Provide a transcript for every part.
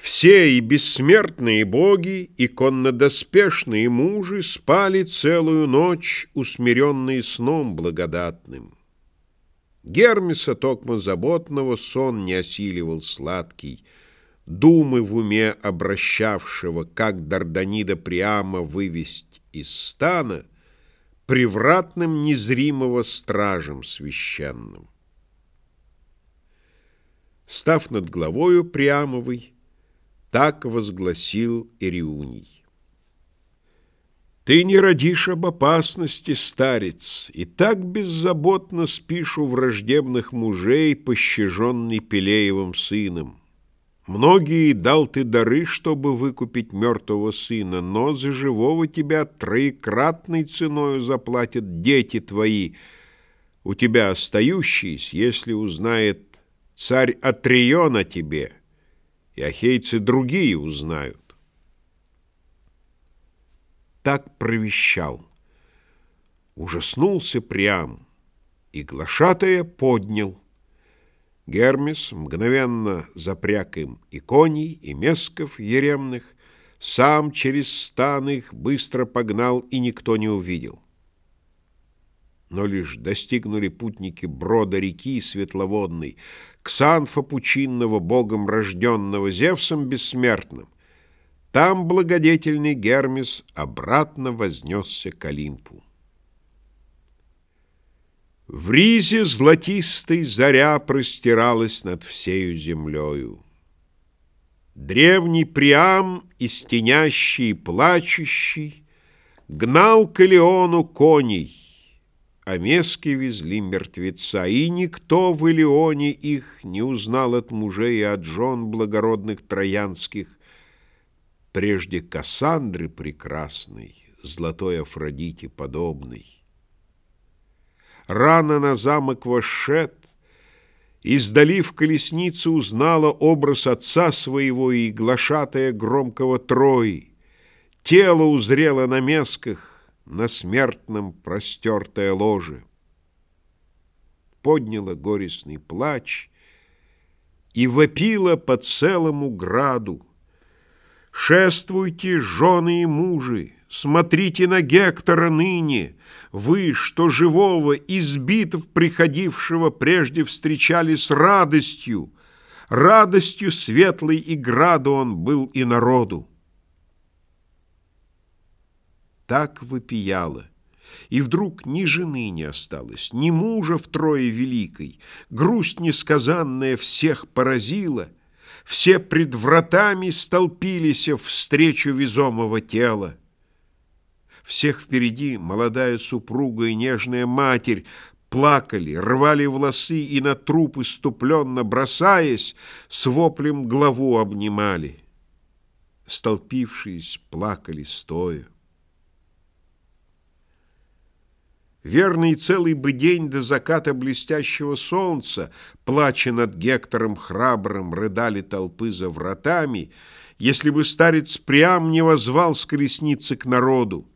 Все и бессмертные боги, и коннодоспешные мужи Спали целую ночь, усмиренные сном благодатным. Гермеса токмо заботного сон не осиливал сладкий, Думы в уме обращавшего, как Дарданида прямо вывесть из стана, Привратным незримого стражем священным. Став над главою Приамовой, так возгласил Ириуний. Ты не родишь об опасности, старец, И так беззаботно спишь у враждебных мужей, Пощаженный Пелеевым сыном. Многие дал ты дары, чтобы выкупить мертвого сына, Но за живого тебя троекратной ценою заплатят дети твои, У тебя остающиеся, если узнает царь Атрион о тебе — и ахейцы другие узнают. Так провещал. Ужаснулся прям, и глашатая поднял. Гермес мгновенно запряг им и коней, и месков еремных, сам через стан их быстро погнал, и никто не увидел. Но лишь достигнули путники брода реки светловодной, Ксанфа пучинного, богом рожденного Зевсом бессмертным. Там благодетельный Гермес обратно вознесся к Олимпу. В ризе золотистой заря простиралась над всею землею. Древний Приам, истенящий и плачущий, Гнал к Илеону коней, а везли мертвеца, и никто в Илеоне их не узнал от мужей и от жен благородных троянских, прежде Кассандры прекрасной, золотой Афродите подобной. Рано на замок вошед, издали в колеснице узнала образ отца своего и глашатая громкого Трои, тело узрела на месках, на смертном простертое ложе. Подняла горестный плач и вопила по целому граду. Шествуйте, жены и мужи, смотрите на Гектора ныне, вы, что живого, из битв приходившего прежде встречали с радостью, радостью светлой и граду он был и народу так вопияла. И вдруг ни жены не осталось, ни мужа втрое великой, грусть несказанная всех поразила, все пред вратами столпились встречу везомого тела. Всех впереди молодая супруга и нежная матерь плакали, рвали волосы и на труп иступленно бросаясь, с воплем главу обнимали. Столпившись, плакали стоя. Верный целый бы день до заката блестящего солнца, Плача над Гектором храбрым, рыдали толпы за вратами, Если бы старец прям не возвал с колесницы к народу.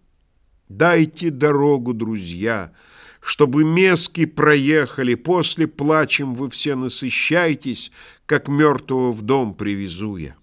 Дайте дорогу, друзья, чтобы мески проехали, После плачем вы все насыщайтесь, Как мертвого в дом привезу я.